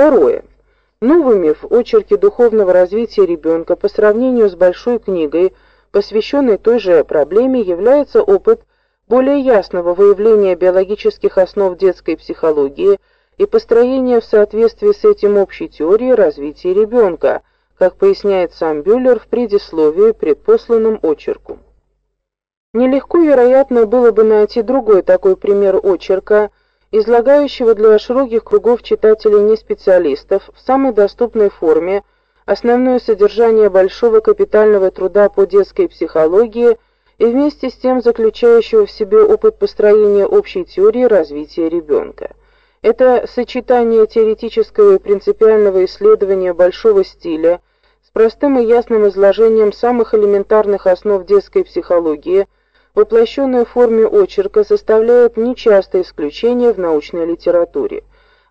Второе. Новыми в очерке духовного развития ребенка по сравнению с большой книгой, посвященной той же проблеме, является опыт более ясного выявления биологических основ детской психологии и построения в соответствии с этим общей теорией развития ребенка, как поясняет сам Бюллер в предисловии предпосланном очерку. Нелегко, вероятно, было бы найти другой такой пример очерка, излагающего для широких кругов читателей не специалистов в самой доступной форме основное содержание большого капитального труда по детской психологии и вместе с тем заключающего в себе опыт построения общей теории развития ребенка. Это сочетание теоретического и принципиального исследования большого стиля с простым и ясным изложением самых элементарных основ детской психологии – воплощенная в форме очерка, составляет нечастое исключение в научной литературе.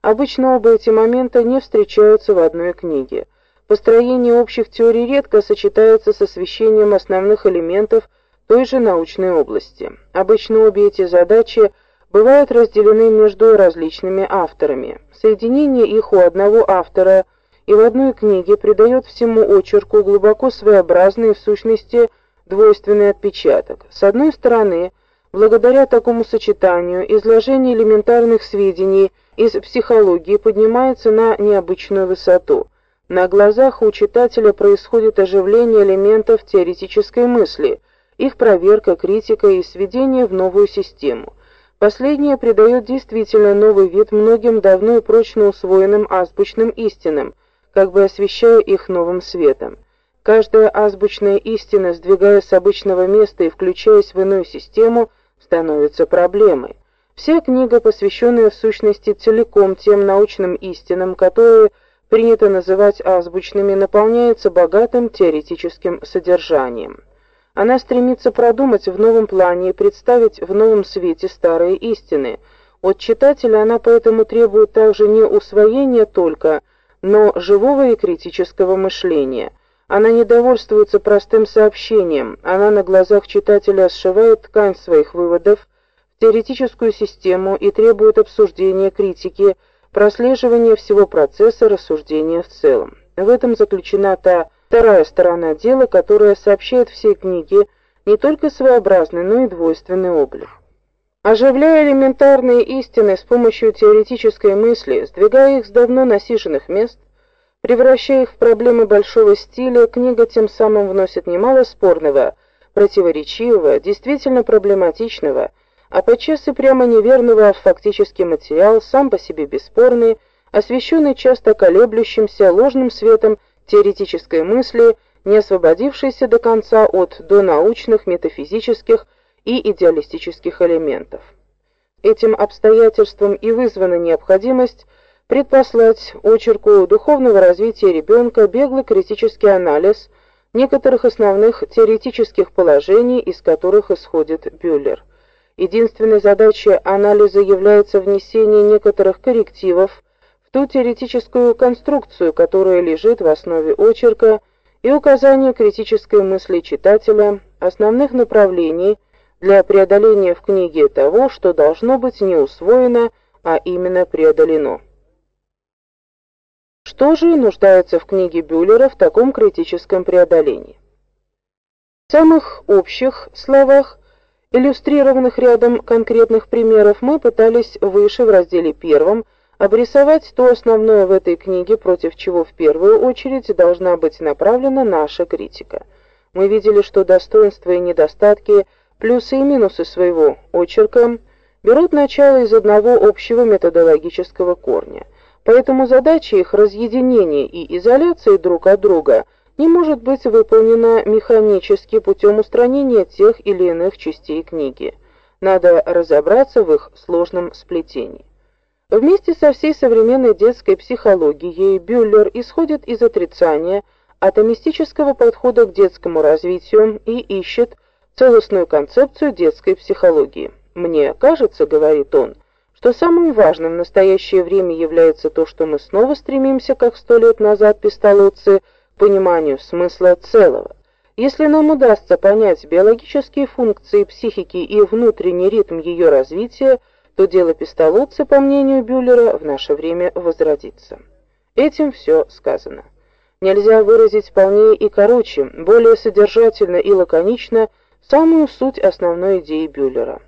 Обычно оба эти момента не встречаются в одной книге. Построение общих теорий редко сочетается с освещением основных элементов той же научной области. Обычно обе эти задачи бывают разделены между различными авторами. Соединение их у одного автора и в одной книге придает всему очерку глубоко своеобразный в сущности двойственный отпечаток. С одной стороны, благодаря такому сочетанию изложение элементарных сведений из психологии поднимается на необычную высоту. На глазах у читателя происходит оживление элементов теоретической мысли, их проверка, критика и сведение в новую систему. Последнее придает действительно новый вид многим давно и прочно усвоенным азбучным истинам, как бы освещая их новым светом. Каждая азбучная истина, сдвигаясь с обычного места и включаясь в иную систему, становится проблемой. Вся книга, посвященная в сущности целиком тем научным истинам, которые принято называть азбучными, наполняется богатым теоретическим содержанием. Она стремится продумать в новом плане и представить в новом свете старые истины. От читателя она поэтому требует также не усвоения только, но живого и критического мышления. Она не довольствуется простым сообщением, она на глазах читателя сшивает ткань своих выводов в теоретическую систему и требует обсуждения, критики, прослеживания всего процесса рассуждения в целом. В этом заключена та вторая сторона дела, которая сообщает всей книге не только своеобразный, но и двойственный облик. Оживляя элементарные истины с помощью теоретической мысли, сдвигая их с давно насиженных мест, Превращая их в проблемы большого стиля, книга тем самым вносит немало спорного, противоречивого, действительно проблематичного, а подчас и прямо неверного в фактический материал, сам по себе бесспорный, освещенный часто колеблющимся ложным светом теоретической мысли, не освободившейся до конца от донаучных, метафизических и идеалистических элементов. Этим обстоятельством и вызвана необходимость предпослать очерку духовного развития ребенка беглый критический анализ некоторых основных теоретических положений, из которых исходит Бюллер. Единственной задачей анализа является внесение некоторых коррективов в ту теоретическую конструкцию, которая лежит в основе очерка, и указание критической мысли читателя основных направлений для преодоления в книге того, что должно быть не усвоено, а именно преодолено. Что же нуждается в книге Бюллера в таком критическом преодолении? В самых общих словах, иллюстрированных рядом конкретных примеров, мы пытались выше в разделе первом обрисовать то основное в этой книге, против чего в первую очередь должна быть направлена наша критика. Мы видели, что достоинства и недостатки, плюсы и минусы своего очерка берут начало из одного общего методологического корня – Поэтому задача их разъединения и изоляции друг от друга не может быть выполнена механически путем устранения тех или иных частей книги. Надо разобраться в их сложном сплетении. Вместе со всей современной детской психологией Бюллер исходит из отрицания атомистического подхода к детскому развитию и ищет целостную концепцию детской психологии. Мне кажется, говорит он, что самым важным в настоящее время является то, что мы снова стремимся, как сто лет назад пистолотцы, к пониманию смысла целого. Если нам удастся понять биологические функции психики и внутренний ритм ее развития, то дело пистолотца, по мнению Бюллера, в наше время возродится. Этим все сказано. Нельзя выразить полнее и короче, более содержательно и лаконично самую суть основной идеи Бюллера.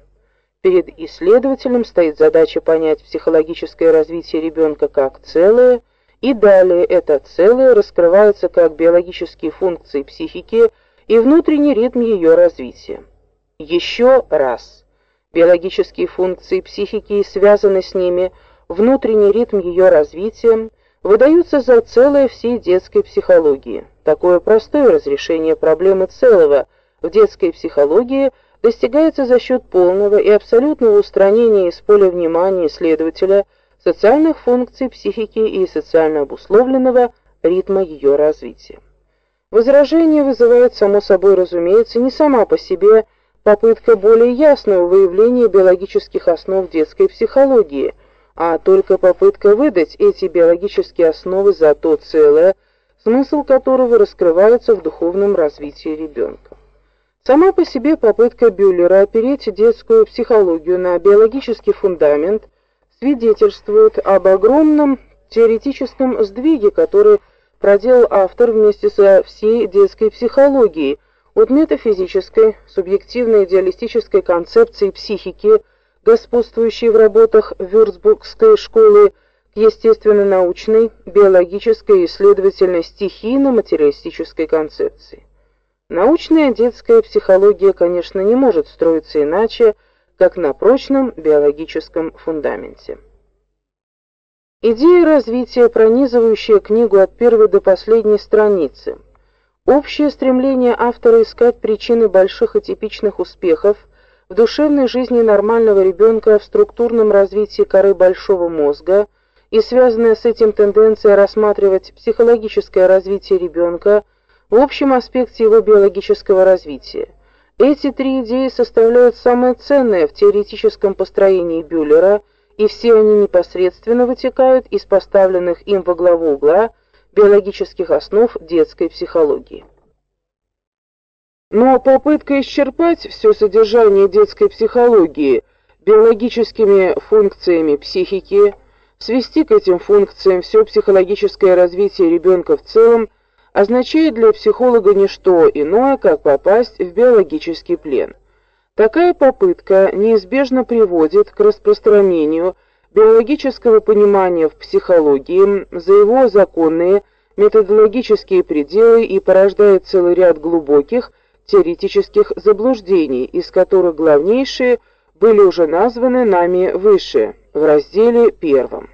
Перед исследователем стоит задача понять психологическое развитие ребенка как целое, и далее это целое раскрывается как биологические функции психики и внутренний ритм ее развития. Еще раз. Биологические функции психики связаны с ними, внутренний ритм ее развития выдаются за целое всей детской психологии. Такое простое разрешение проблемы целого в детской психологии – достигается за счет полного и абсолютного устранения из поля внимания исследователя социальных функций психики и социально обусловленного ритма ее развития. Возражение вызывает само собой, разумеется, не сама по себе попытка более ясного выявления биологических основ детской психологии, а только попытка выдать эти биологические основы за то целое, смысл которого раскрывается в духовном развитии ребенка. Сама по себе попытка Бюллера опереть детскую психологию на биологический фундамент свидетельствует об огромном теоретическом сдвиге, который проделал автор вместе со всей детской психологией, от метафизической, субъективно-идеалистической концепции психики, господствующей в работах Вюрцбургской школы, к естественно-научной, биологической и, следовательно, стихийно-материалистической концепции. Научная детская психология, конечно, не может строиться иначе, как на прочном биологическом фундаменте. Идея развития, пронизывающая книгу от первой до последней страницы. Общее стремление автора искать причины больших и типичных успехов в душевной жизни нормального ребенка в структурном развитии коры большого мозга и связанная с этим тенденция рассматривать психологическое развитие ребенка в общем аспекте его биологического развития. Эти три идеи составляют самое ценное в теоретическом построении Бюллера, и все они непосредственно вытекают из поставленных им во главу угла биологических основ детской психологии. Но попытка исчерпать все содержание детской психологии биологическими функциями психики, свести к этим функциям все психологическое развитие ребенка в целом – означает для психолога не что иное, как попасть в биологический плен. Такая попытка неизбежно приводит к распространению биологического понимания в психологии за его законные методологические пределы и порождает целый ряд глубоких теоретических заблуждений, из которых главнейшие были уже названы нами выше в разделе первом.